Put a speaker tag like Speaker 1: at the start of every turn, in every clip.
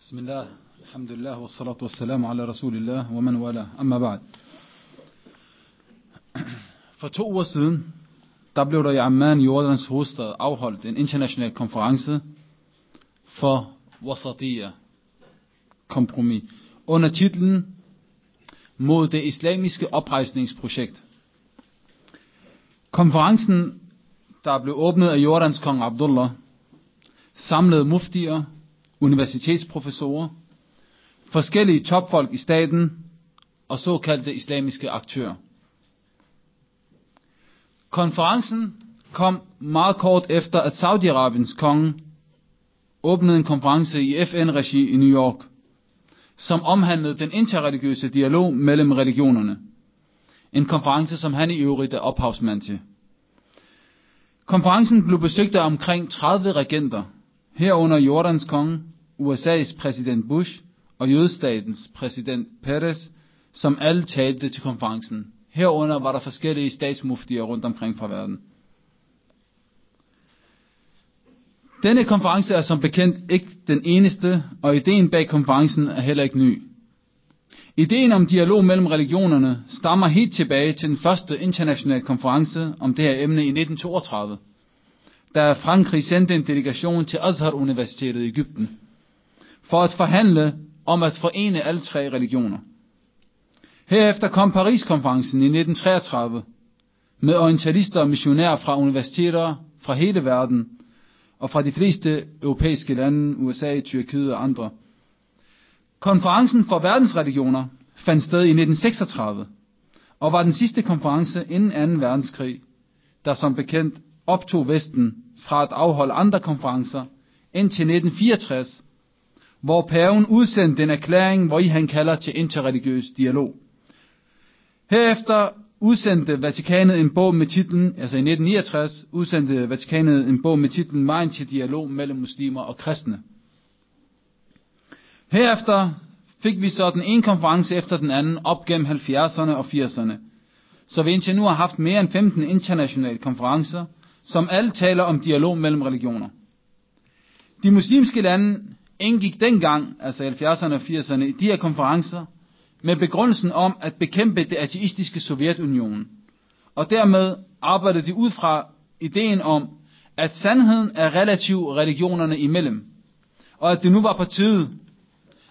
Speaker 1: بسم الله الحمد لله والصلاة والسلام على رسول الله ومن والاه أما بعد For to uger siden, der blev der i Amman, Jordans hovedstad, afholdt en international konference for Wasatiyya, kompromis, under titlen Mod det islamiske oprejsningsprojekt. Konferencen, der blev åbnet af Jordans kong Abdullah, samlede muftier, universitetsprofessorer, forskellige topfolk i staten og såkaldte islamiske aktører. Konferencen kom meget kort efter, at Saudi-Arabiens konge åbnede en konference i FN-regi i New York, som omhandlede den interreligiøse dialog mellem religionerne. En konference, som han i øvrigt er ophavsmand til. Konferencen blev besøgt af omkring 30 regenter, herunder Jordans konge, USA's præsident Bush og jødestatens præsident Peres, som alle talte til konferencen. Herunder var der forskellige statsmuftier rundt omkring fra verden. Denne konference er som bekendt ikke den eneste, og ideen bag konferencen er heller ikke ny. Ideen om dialog mellem religionerne stammer helt tilbage til den første internationale konference om det her emne i 1932, da Frankrig sendte en delegation til Azhar Universitetet i Ægypten for at forhandle om at forene alle tre religioner. Herefter kom Paris-konferencen i 1933 med orientalister og missionærer fra universiteter fra hele verden og fra de fleste europæiske lande, USA, Tyrkiet og andre. Konferencen for verdensreligioner fandt sted i 1936 og var den sidste konference inden 2. verdenskrig, der som bekendt optog Vesten fra at afholde andre konferencer indtil 1964, hvor paven udsendte en erklæring, hvor i han kalder til interreligiøs dialog. Herefter udsendte Vatikanet en bog med titlen, altså i 1969, udsendte Vatikanet en bog med titlen Vejen til dialog mellem muslimer og kristne. Herefter fik vi så den ene konference efter den anden op gennem 70'erne og 80'erne, så vi indtil nu har haft mere end 15 internationale konferencer, som alle taler om dialog mellem religioner. De muslimske lande indgik dengang, altså 70'erne og 80'erne, i de her konferencer, med begrundelsen om at bekæmpe det ateistiske Sovjetunionen. Og dermed arbejdede de ud fra ideen om, at sandheden er relativ religionerne imellem, og at det nu var på tide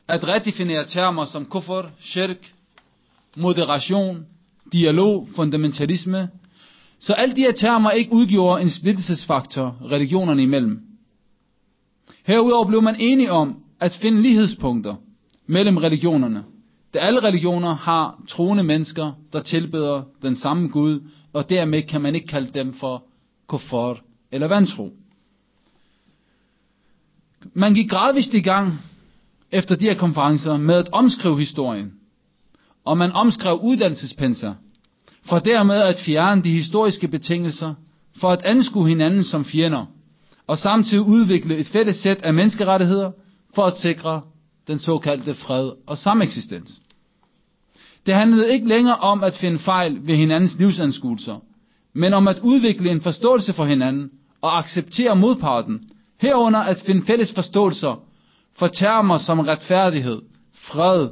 Speaker 1: at redefinere termer som kuffer, shirk, moderation, dialog, fundamentalisme, så alle de her termer ikke udgjorde en splittelsesfaktor religionerne imellem. Herudover blev man enige om at finde lighedspunkter mellem religionerne, da alle religioner har troende mennesker, der tilbeder den samme Gud, og dermed kan man ikke kalde dem for kuffar eller vantro. Man gik gradvist i gang efter de her konferencer med at omskrive historien, og man omskrev uddannelsespenser, for dermed at fjerne de historiske betingelser for at anskue hinanden som fjender, og samtidig udvikle et fælles sæt af menneskerettigheder for at sikre den såkaldte fred og sameksistens. Det handlede ikke længere om at finde fejl ved hinandens livsanskuelser, men om at udvikle en forståelse for hinanden og acceptere modparten, herunder at finde fælles forståelser for termer som retfærdighed, fred,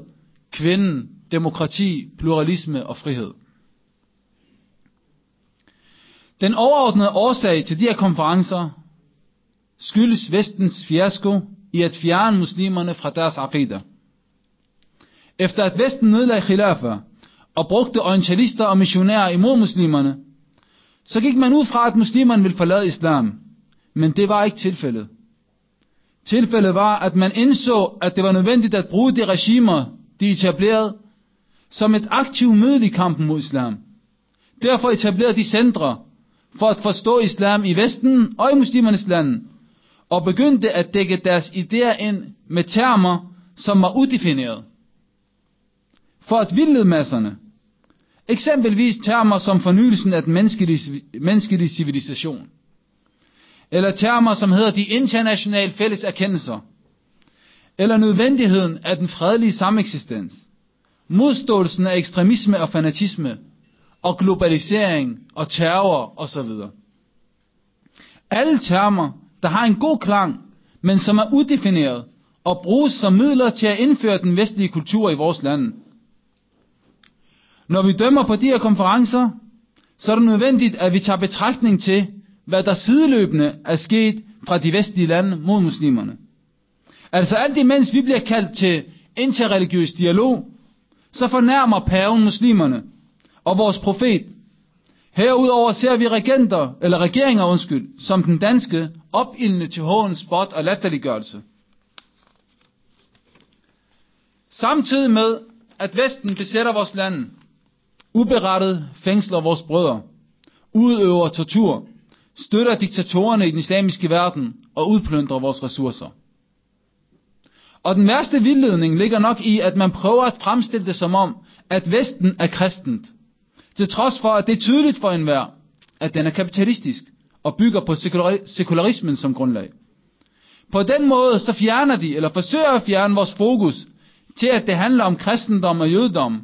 Speaker 1: kvinden, demokrati, pluralisme og frihed. Den overordnede årsag til de her konferencer skyldes vestens fiasko i at fjerne muslimerne fra deres aqidah. Efter at Vesten nedlagde khilafa og brugte orientalister og missionærer imod muslimerne, så gik man ud fra, at muslimerne ville forlade islam. Men det var ikke tilfældet. Tilfældet var, at man indså, at det var nødvendigt at bruge de regimer, de etablerede, som et aktivt middel i kampen mod islam. Derfor etablerede de centre for at forstå islam i Vesten og i muslimernes land, og begyndte at dække deres idéer ind med termer, som var udefineret. For at vildlede masserne. Eksempelvis termer som fornyelsen af den menneskelige, menneskelige civilisation. Eller termer som hedder de internationale fælles erkendelser. Eller nødvendigheden af den fredelige sameksistens. Modståelsen af ekstremisme og fanatisme. Og globalisering og terror osv. Alle termer, der har en god klang, men som er udefineret og bruges som midler til at indføre den vestlige kultur i vores land. Når vi dømmer på de her konferencer, så er det nødvendigt, at vi tager betragtning til, hvad der sideløbende er sket fra de vestlige lande mod muslimerne. Altså alt imens vi bliver kaldt til interreligiøs dialog, så fornærmer paven muslimerne og vores profet. Herudover ser vi regenter, eller regeringer undskyld, som den danske, opildende til hån, spot og latterliggørelse. Samtidig med, at Vesten besætter vores land, uberettet fængsler vores brødre, udøver tortur, støtter diktatorerne i den islamiske verden og udplyndrer vores ressourcer. Og den værste vildledning ligger nok i, at man prøver at fremstille det som om, at Vesten er kristent. Til trods for, at det er tydeligt for enhver, at den er kapitalistisk og bygger på sekularismen som grundlag. På den måde så fjerner de, eller forsøger at fjerne vores fokus til, at det handler om kristendom og jødedom,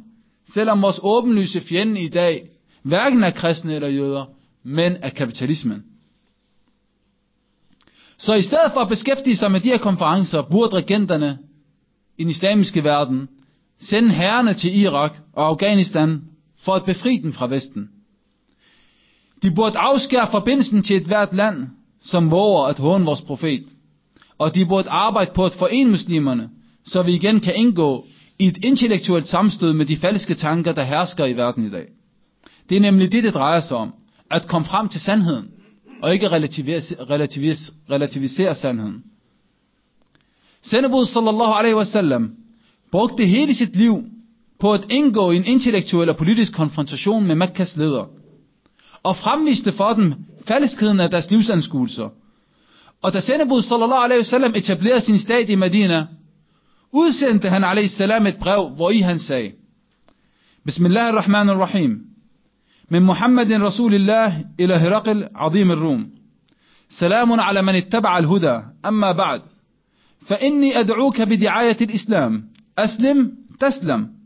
Speaker 1: selvom vores åbenlyse fjende i dag hverken er kristne eller jøder, men er kapitalismen. Så i stedet for at beskæftige sig med de her konferencer, burde regenterne i den islamiske verden sende herrerne til Irak og Afghanistan for at befri dem fra Vesten. De burde afskære forbindelsen til et hvert land, som våger at håne vores profet. Og de burde arbejde på at forene muslimerne, så vi igen kan indgå i et intellektuelt samstød med de falske tanker, der hersker i verden i dag. Det er nemlig det, det drejer sig om. At komme frem til sandheden, og ikke relativis, relativis, relativisere sandheden. Sendebud sallallahu alaihi wasallam brugte hele sit liv på at indgå i en intellektuel og politisk konfrontation med Mekkas ledere, og fremviste for dem falskheden af deres livsanskuelser. Og da sendebud sallallahu alaihi wasallam etablerede sin stat i Medina, udsendte han alaihi salam et brev, hvor i han sagde, Bismillahirrahmanirrahim, من محمد رسول الله إلى هرقل عظيم الروم سلام على من اتبع الهدى أما بعد فإني أدعوك بدعاية الإسلام أسلم تسلم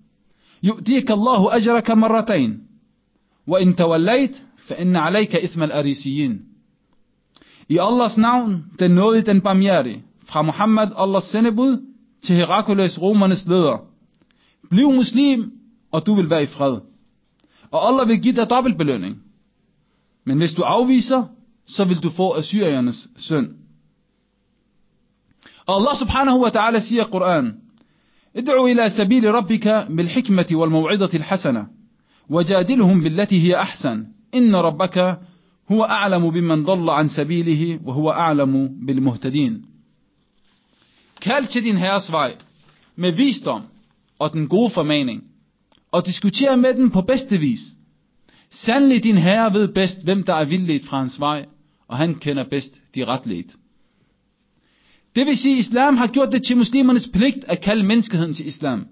Speaker 1: يؤتيك الله أجرك مرتين. وإن توليت فإن عليك إثم الأريسيين. إي الله سنعون تنوري تنبامياري. فخا محمد الله سنبول تهيغاكو ليس غو من بليو مسلم أتوب الباقي فخاد أو الله بيجيت أطاب البلونين من لست أعوويسا سفل تفو أسيا سن. الله سبحانه وتعالى سيا قرآن. ادعو إلى سبيل ربك بالحكمة والموعظة الحسنة وجادلهم بالتي هي أحسن إن ربك هو أعلم بمن ضل عن سبيله وهو أعلم بالمهتدين Kald til din herres vej med visdom og den gode formaning, og diskutere med den på bedste vis. Sandelig din herre ved bedst, hvem der er vildledt fra hans vej, og han kender bedst de retledt. Det vil sige, at islam har gjort det til muslimernes pligt at kalde menneskeheden til islam.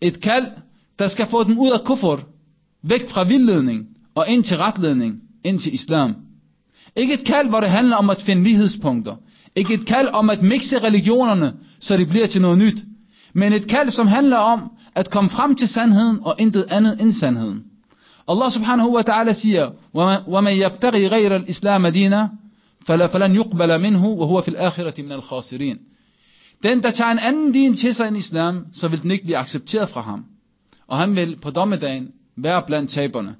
Speaker 1: Et kald, der skal få dem ud af kuffer, væk fra vildledning og ind til retledning, ind til islam. Ikke et kald, hvor det handler om at finde lighedspunkter. Ikke et kald om at mixe religionerne, så det bliver til noget nyt. Men et kald, som handler om at komme frem til sandheden og intet andet end sandheden. Allah subhanahu wa ta'ala siger, وَمَنْ يَبْتَغِي غَيْرَ الْإِسْلَامَ دِينًا فَلَنْ يُقْبَلَ مِنْهُ وَهُوَ فِي الْآخِرَةِ مِنَ الْخَاسِرِينَ Den, der tager en anden din til sig end islam, så vil den ikke blive accepteret fra ham. Og han vil på dommedagen være blandt taberne.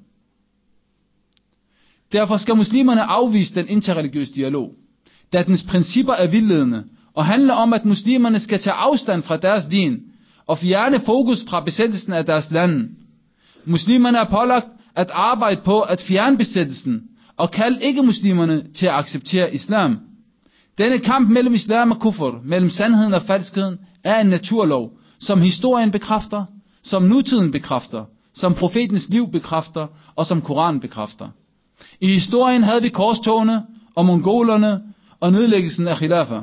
Speaker 1: Derfor skal muslimerne afvise den interreligiøse dialog, da dens principper er vildledende, og handler om, at muslimerne skal tage afstand fra deres din, og fjerne fokus fra besættelsen af deres land. Muslimerne er pålagt at arbejde på at fjerne besættelsen, og kald ikke muslimerne til at acceptere islam. Denne kamp mellem islam og kuffer, mellem sandheden og falskheden, er en naturlov, som historien bekræfter, som nutiden bekræfter, som profetens liv bekræfter, og som Koranen bekræfter. I historien havde vi korstogene og mongolerne og nedlæggelsen af khilafa.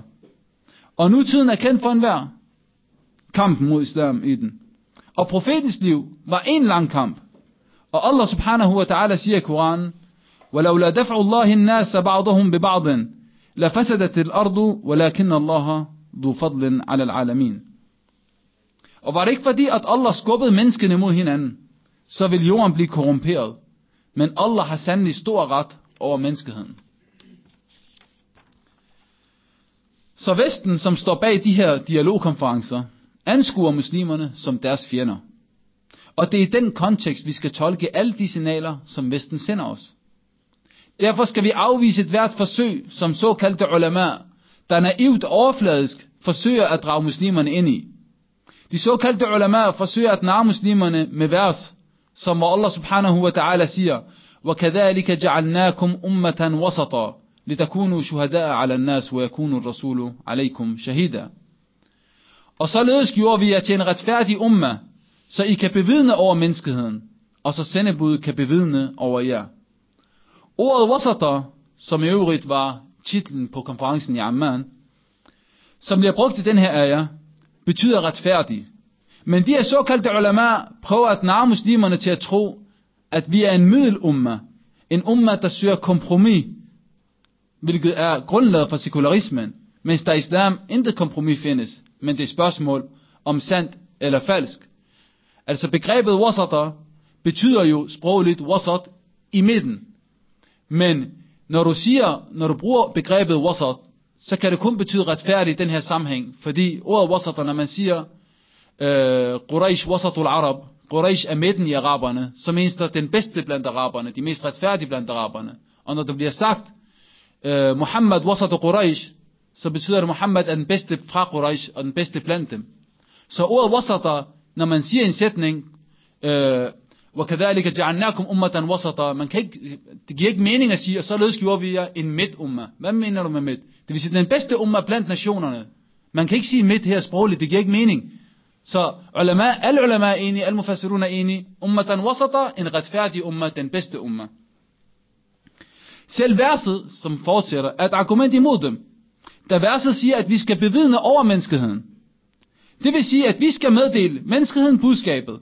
Speaker 1: Og nutiden er kendt for enhver. Kampen mod islam i den. Og profetens liv var en lang kamp. Og Allah subhanahu wa ta'ala siger i Koranen, ولولا دفع الله الناس بعضهم ببعض لفسدت الأرض ولكن الله ذو فضل على العالمين. Og var det ikke fordi, at Allah skubbede menneskene mod hinanden, så vil jorden blive korrumperet. Men Allah har sandelig stor ret over menneskeheden. Så Vesten, som står bag de her dialogkonferencer, anskuer muslimerne som deres fjender. Og det er i den kontekst, vi skal tolke alle de signaler, som Vesten sender os. Derfor skal vi afvise et hvert forsøg, som såkaldte ulama, der naivt overfladisk forsøger at drage muslimerne ind i. De såkaldte ulama forsøger at narre muslimerne med vers, som hvor Allah subhanahu wa ta'ala siger, وَكَذَلِكَ جَعَلْنَاكُمْ أُمَّةً وَسَطًا لِتَكُونُوا شُهَدَاءَ عَلَى النَّاسِ وَيَكُونُ الرَّسُولُ عَلَيْكُمْ شَهِيدًا Og således gjorde vi jer til en retfærdig umma, så I kan bevidne over menneskeheden, og så sendebud kan bevidne over jer. Ordet wasata, som i øvrigt var titlen på konferencen i Amman, som bliver brugt i den her ære, betyder retfærdig. Men de her såkaldte ulama prøver at narre muslimerne til at tro, at vi er en middelumma, en umma, der søger kompromis, hvilket er grundlaget for sekularismen, mens der i islam intet kompromis findes, men det er spørgsmål om sandt eller falsk. Altså begrebet wasata betyder jo sprogligt wasat i midten. Men når du siger, når du bruger begrebet wasat, så kan det kun betyde retfærdig i den her sammenhæng, fordi ordet wasat, når man siger, øh, Quraysh wasatul arab, Quraysh er midten i araberne, så menes der den bedste blandt araberne, de mest retfærdige blandt araberne. Og når det bliver sagt, øh, Muhammad wasatu Quraysh, så betyder det, at Muhammad er den bedste fra Quraysh, og den bedste blandt dem. Så ordet wasata, når man siger en sætning, øh, وَكَذَلِكَ جَعَلْنَاكُمْ أُمَّةً وَسَطًا Man kan ikke, det giver ikke mening at sige, og således gjorde vi jer en midt-umma. Hvad mener du med midt? Det vil sige, den bedste umma blandt nationerne. Man kan ikke sige midt her sprogligt, det giver ikke mening. Så ulama, alle ulama er enige, alle mufassirun er enige. Ummatan wasata, en retfærdig umma, den bedste umma. Selv verset, som fortsætter, er et argument imod dem. Da verset siger, at vi skal bevidne over menneskeheden. Det vil sige, at vi skal meddele menneskeheden budskabet,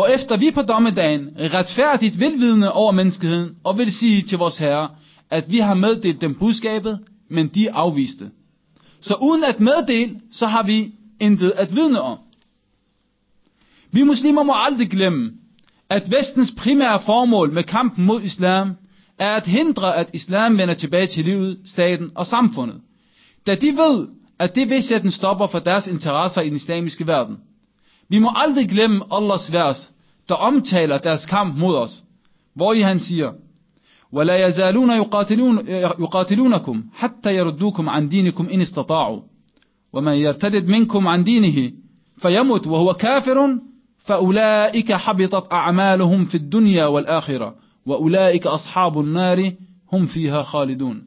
Speaker 1: efter vi på dommedagen retfærdigt vil vidne over menneskeheden, og vil sige til vores herre, at vi har meddelt dem budskabet, men de afviste. Så uden at meddele, så har vi intet at vidne om. Vi muslimer må aldrig glemme, at vestens primære formål med kampen mod islam, er at hindre, at islam vender tilbage til livet, staten og samfundet. Da de ved, at det vil sætte en stopper for deres interesser i den islamiske verden. Vi må aldrig glemme Allahs vers, der omtaler deres kamp mod os, hvor i han siger, ولا يزالون يقاتلون يقاتلونكم حتى يردوكم عن دينكم إن استطاعوا ومن يرتد منكم عن دينه فيمت وهو كافر فأولئك حبطت أعمالهم في الدنيا والآخرة وأولئك أصحاب النار هم فيها خالدون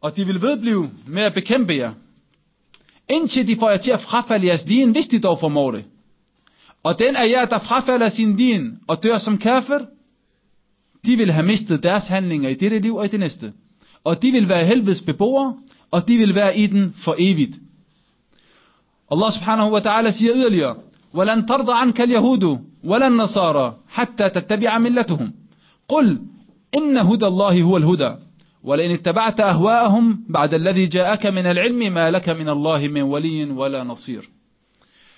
Speaker 1: Og de vil vedblive med at bekæmpe jer, indtil de får jer til at frafalde jeres din, hvis de dog formår det. Og den af jer, der frafalder sin din og dør som kafir, de vil have mistet deres handlinger i dette liv og i det næste. Og de vil være helvedes beboere, og de vil være i den for evigt. Allah subhanahu wa ta'ala siger yderligere, وَلَنْ تَرْضَ عَنْكَ الْيَهُودُ وَلَا النَّصَارَى حَتَّى تَتَّبِعَ مِلَّتُهُمْ قُلْ إِنَّ هُدَى اللَّهِ هُوَ الْهُدَى ولئن اتبعت أهواءهم بعد الذي جاءك من العلم ما لك من الله من ولي ولا نصير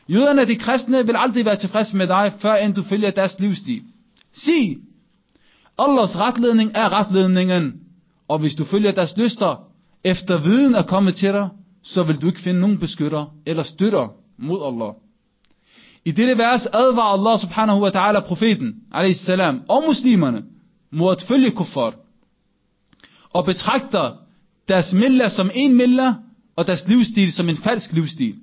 Speaker 1: Jøderne, de kristne, vil aldrig være tilfreds med dig, før end du følger deres livsstil. Sig, Allahs retledning er retledningen, og hvis du følger deres lyster, efter viden er kommet til dig, så vil du ikke finde nogen beskytter eller støtter mod Allah. I dette vers advarer Allah subhanahu wa ta'ala profeten, salam, og muslimerne, mod at følge kuffar, og betragter deres milla som en milla, og deres livsstil som en falsk livsstil.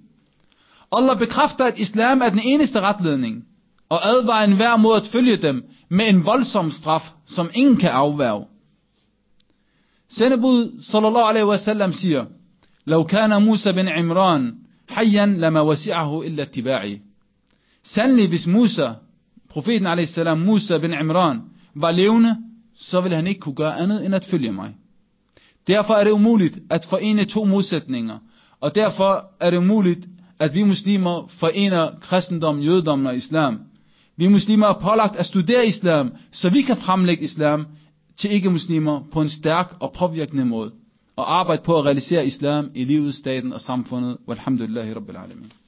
Speaker 1: Allah bekræfter, at islam er den eneste retledning, og advarer enhver mod at følge dem med en voldsom straf, som ingen kan afværge. Sendebud sallallahu alaihi wasallam siger, لو كان موسى بن عمران حيا لما وسعه إلا اتباعي. Sandelig hvis Musa, profeten a.s. Musa bin Imran, var levende, så vil han ikke kunne gøre andet end at følge mig. Derfor er det umuligt at forene to modsætninger, og derfor er det umuligt, at vi muslimer forener kristendom, jødedom og islam. Vi muslimer er pålagt at studere islam, så vi kan fremlægge islam til ikke-muslimer på en stærk og påvirkende måde, og arbejde på at realisere islam i livet, staten og samfundet. Walhamdulillahi Rabbil Alamin.